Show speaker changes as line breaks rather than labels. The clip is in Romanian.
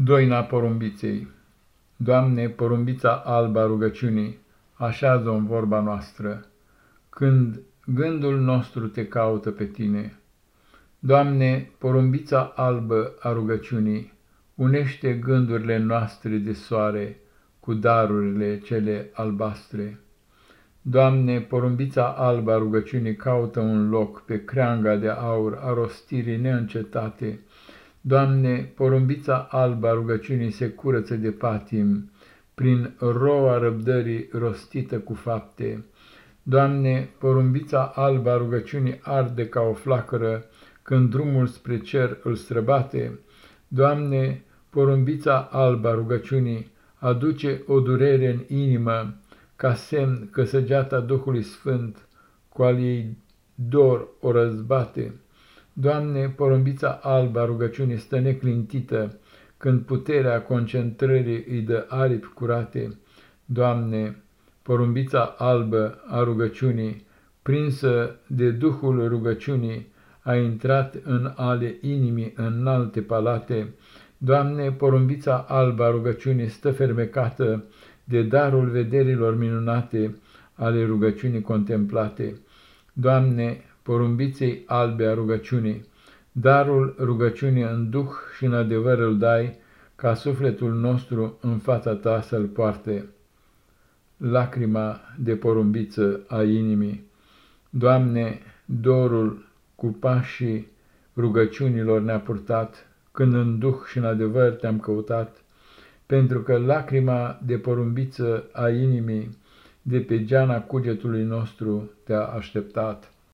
Doina porumbiței Doamne, porumbița alba rugăciunii, așează-o în vorba noastră, când gândul nostru te caută pe tine. Doamne, porumbița albă a rugăciunii, unește gândurile noastre de soare cu darurile cele albastre. Doamne, porumbița albă a rugăciunii caută un loc pe creanga de aur a rostirii neîncetate, Doamne, porumbița alba rugăciunii se curăță de patim, prin roa răbdării rostită cu fapte. Doamne, porumbița alba rugăciunii arde ca o flacără, când drumul spre cer îl străbate. Doamne, porumbița alba rugăciunii aduce o durere în inimă, ca semn că săgeata Duhului Sfânt cu al ei dor o răzbate. Doamne, porumbița albă a rugăciunii stă neclintită, când puterea concentrării îi dă aripi curate. Doamne, porumbița albă a rugăciunii, prinsă de Duhul rugăciunii, a intrat în ale inimii în alte palate. Doamne, porumbița albă a rugăciunii stă fermecată de darul vederilor minunate ale rugăciunii contemplate. Doamne, porumbiței albe a rugăciunii. Darul rugăciunii în duh și în adevăr îl dai, ca sufletul nostru în fața ta să-l poarte. Lacrima de porumbiță a inimii. Doamne, dorul cu pașii rugăciunilor ne-a purtat, când în duh și în adevăr te-am căutat, pentru că lacrima de porumbiță a inimii de pe geana cugetului nostru te-a așteptat.